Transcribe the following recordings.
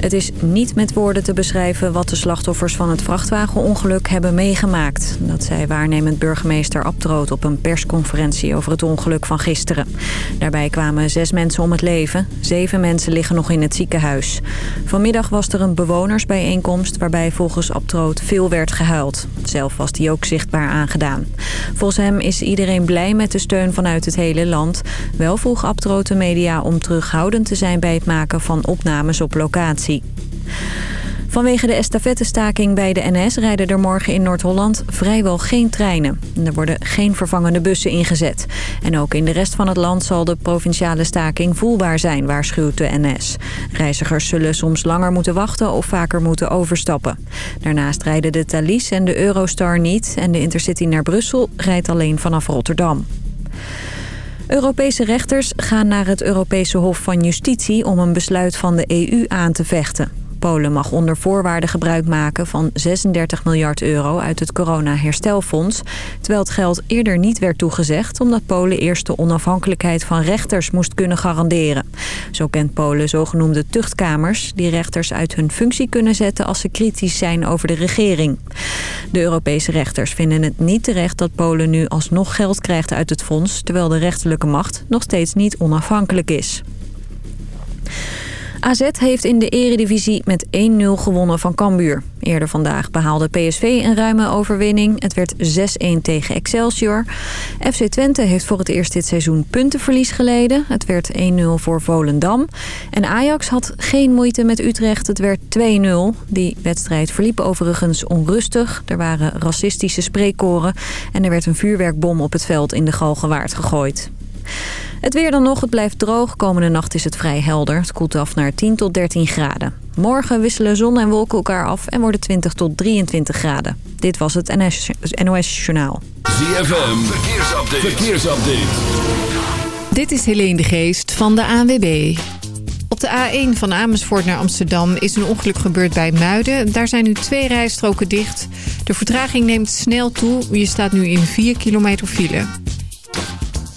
Het is niet met woorden te beschrijven wat de slachtoffers van het vrachtwagenongeluk hebben meegemaakt. Dat zei waarnemend burgemeester Abtroot op een persconferentie over het ongeluk van gisteren. Daarbij kwamen zes mensen om het leven. Zeven mensen liggen nog in het ziekenhuis. Vanmiddag was er een bewonersbijeenkomst waarbij volgens Abtroot veel werd gehuild. Zelf was die ook zichtbaar aangedaan. Volgens hem is iedereen blij met de steun vanuit het hele land. Wel vroeg Abtroot de media om terughoudend te zijn bij het maken van opnames op locatie. Vanwege de estafettestaking bij de NS rijden er morgen in Noord-Holland vrijwel geen treinen. Er worden geen vervangende bussen ingezet. En ook in de rest van het land zal de provinciale staking voelbaar zijn, waarschuwt de NS. Reizigers zullen soms langer moeten wachten of vaker moeten overstappen. Daarnaast rijden de Thalys en de Eurostar niet en de Intercity naar Brussel rijdt alleen vanaf Rotterdam. Europese rechters gaan naar het Europese Hof van Justitie om een besluit van de EU aan te vechten. Polen mag onder voorwaarden gebruik maken van 36 miljard euro uit het corona-herstelfonds. Terwijl het geld eerder niet werd toegezegd omdat Polen eerst de onafhankelijkheid van rechters moest kunnen garanderen. Zo kent Polen zogenoemde tuchtkamers die rechters uit hun functie kunnen zetten als ze kritisch zijn over de regering. De Europese rechters vinden het niet terecht dat Polen nu alsnog geld krijgt uit het fonds terwijl de rechterlijke macht nog steeds niet onafhankelijk is. AZ heeft in de eredivisie met 1-0 gewonnen van Cambuur. Eerder vandaag behaalde PSV een ruime overwinning. Het werd 6-1 tegen Excelsior. FC Twente heeft voor het eerst dit seizoen puntenverlies geleden. Het werd 1-0 voor Volendam. En Ajax had geen moeite met Utrecht. Het werd 2-0. Die wedstrijd verliep overigens onrustig. Er waren racistische spreekkoren. En er werd een vuurwerkbom op het veld in de Galgenwaard gegooid. Het weer dan nog, het blijft droog. Komende nacht is het vrij helder. Het koelt af naar 10 tot 13 graden. Morgen wisselen zon en wolken elkaar af en worden 20 tot 23 graden. Dit was het NOS Journaal. ZFM, verkeersupdate. verkeersupdate. Dit is Helene de Geest van de ANWB. Op de A1 van Amersfoort naar Amsterdam is een ongeluk gebeurd bij Muiden. Daar zijn nu twee rijstroken dicht. De vertraging neemt snel toe. Je staat nu in 4 kilometer file.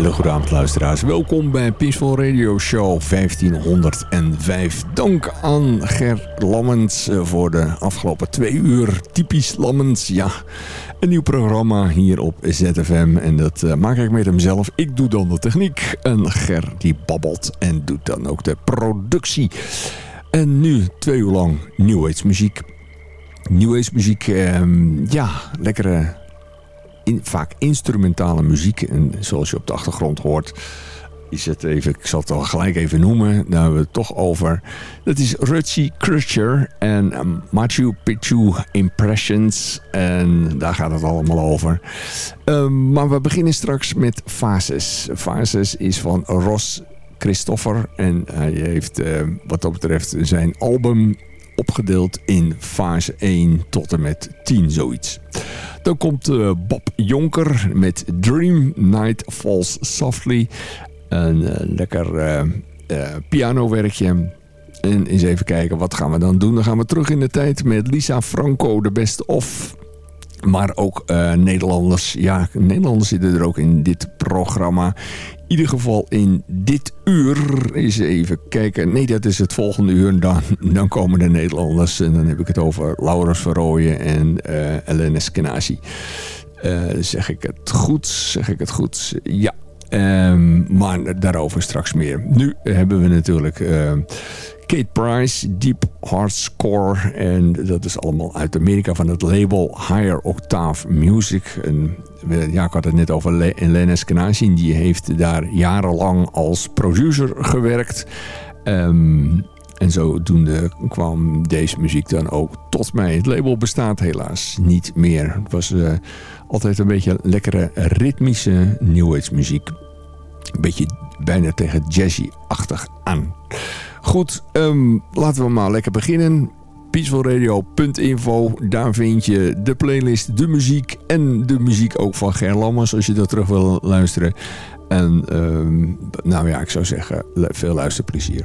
Hele luisteraars. Welkom bij Peaceful Radio Show 1505. Dank aan Ger Lammens eh, voor de afgelopen twee uur. Typisch Lammens, ja. Een nieuw programma hier op ZFM. En dat uh, maak ik met hem zelf. Ik doe dan de techniek. En Ger die babbelt en doet dan ook de productie. En nu twee uur lang New Age muziek. New Age muziek, ehm, ja, lekkere vaak instrumentale muziek. En zoals je op de achtergrond hoort, is het even, ik zal het al gelijk even noemen, daar hebben we het toch over. Dat is Rutsy Crutcher en um, Machu Picchu Impressions. En daar gaat het allemaal over. Um, maar we beginnen straks met Fases. Fases is van Ross Christopher. En hij heeft uh, wat dat betreft zijn album opgedeeld in fase 1 tot en met 10 zoiets. Dan komt uh, Bob Jonker met Dream Night Falls Softly. Een uh, lekker uh, pianowerkje. En eens even kijken, wat gaan we dan doen? Dan gaan we terug in de tijd met Lisa Franco, de best of. Maar ook Nederlanders. Ja, Nederlanders zitten er ook in dit programma ieder geval in dit uur eens even kijken. Nee, dat is het volgende uur. Dan, dan komen de Nederlanders. En dan heb ik het over Laurens Verrooyen en uh, Elena Skenazi. Uh, zeg ik het goed? Zeg ik het goed? Ja. Um, maar daarover straks meer. Nu hebben we natuurlijk... Uh, Kate Price, Deep Heart Score. En dat is allemaal uit Amerika van het label Higher Octave Music. En, ja, ik had het net over Elena Skenazi. Die heeft daar jarenlang als producer gewerkt. Um, en zodoende kwam deze muziek dan ook tot mij. Het label bestaat helaas niet meer. Het was uh, altijd een beetje lekkere ritmische New Age muziek. Een beetje bijna tegen jazzy-achtig aan. Goed, um, laten we maar lekker beginnen. peacefulradio.info. Daar vind je de playlist, de muziek en de muziek ook van Ger Lammers als je dat terug wil luisteren. En ehm, nou ja, ik zou zeggen, veel luisterplezier.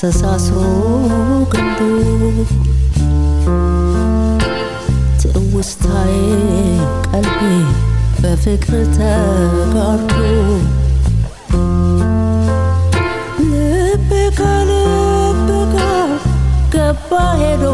አስተሳስሮ ግንዱ ትውስታዬ ቀልቤ በፍቅር ተጋርዶ ልብ ከልብ ጋር ገባ ሄዶ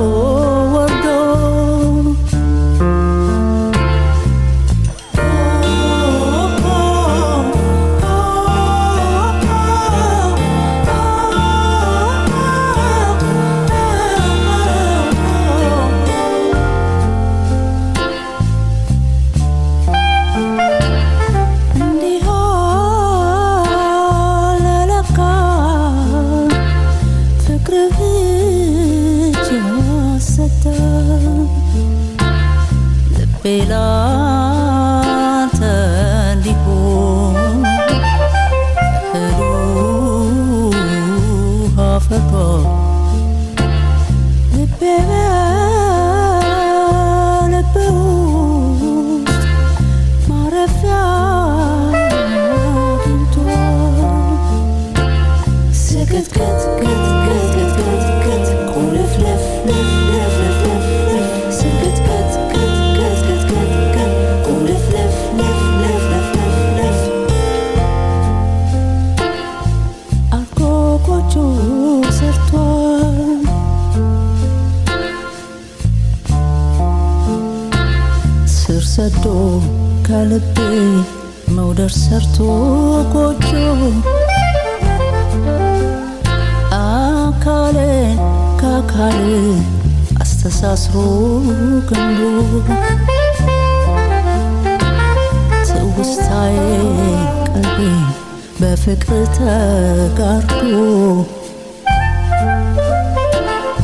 ሰርቶ ጎጆ አካልን ከአካል አስተሳስሮ ገንቦ ትውስታዬ ቀልቤ በፍቅር ተጋርዶ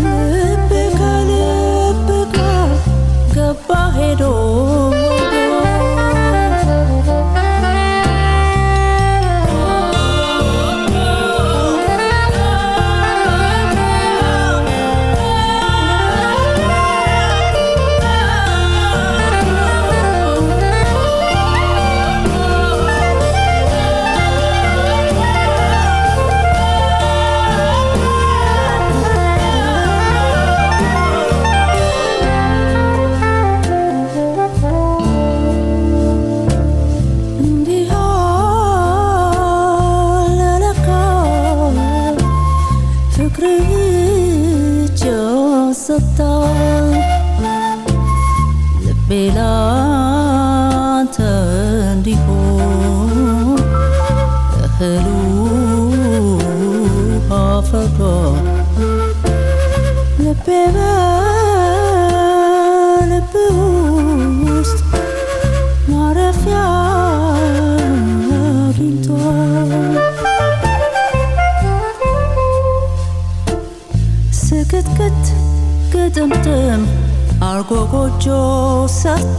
ልብ ከልብ ጋር ገባ ሄዶ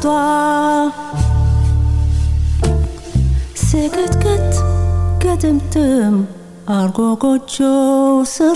toi. C'est kut kut kut tum Argo gocho sur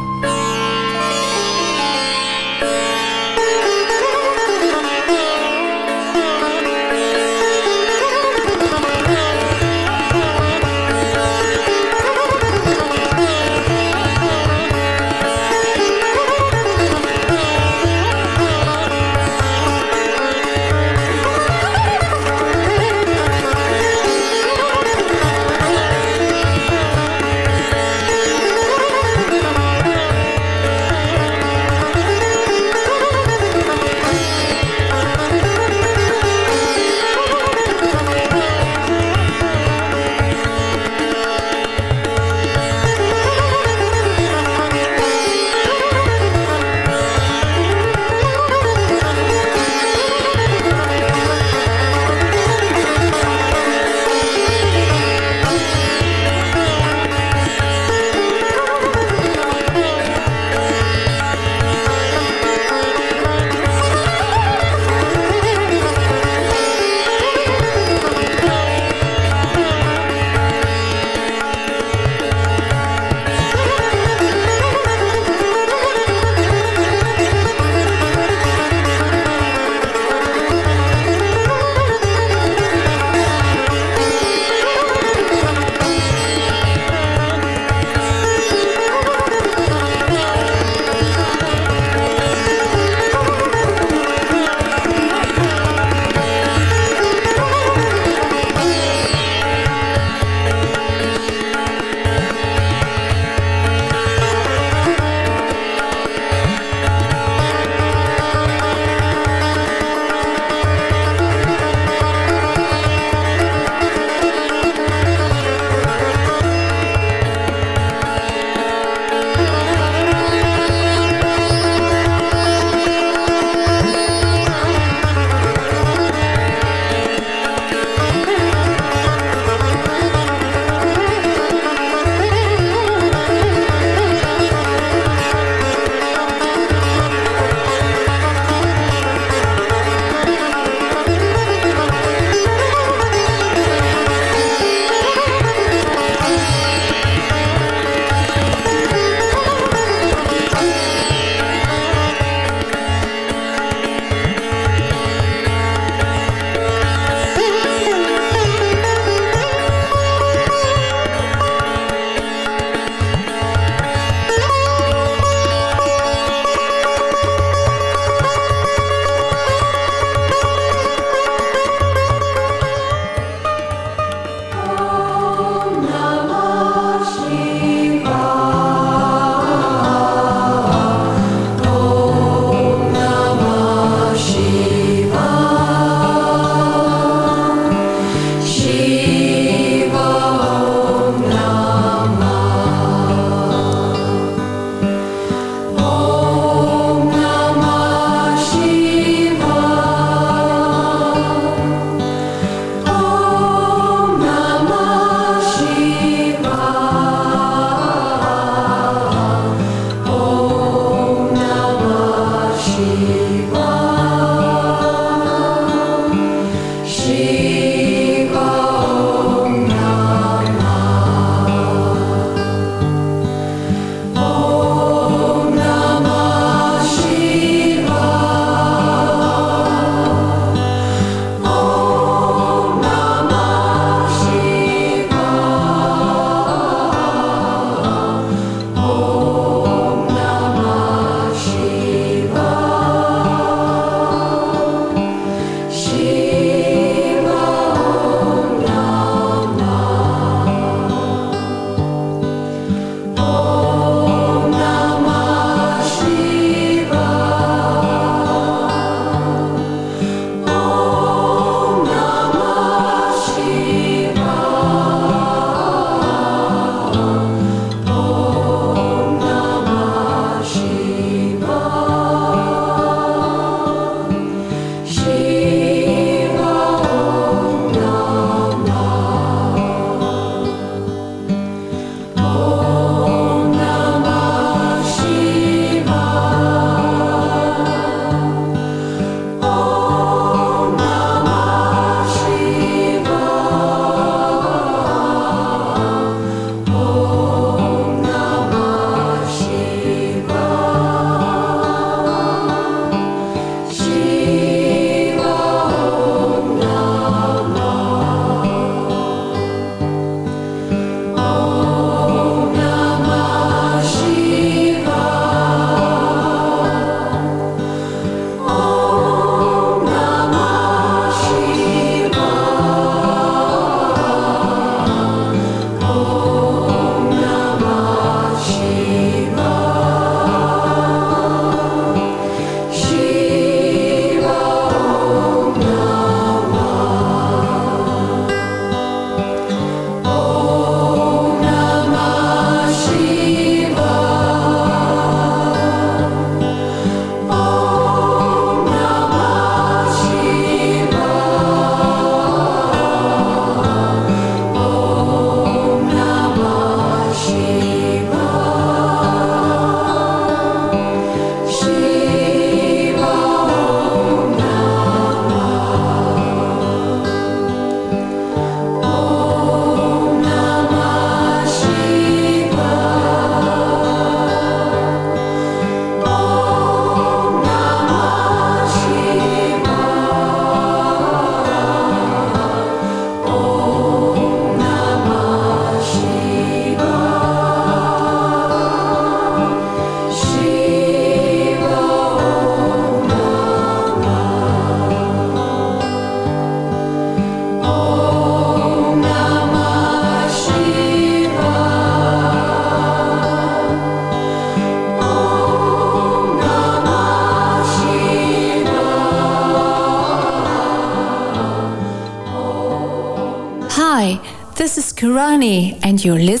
And you're listening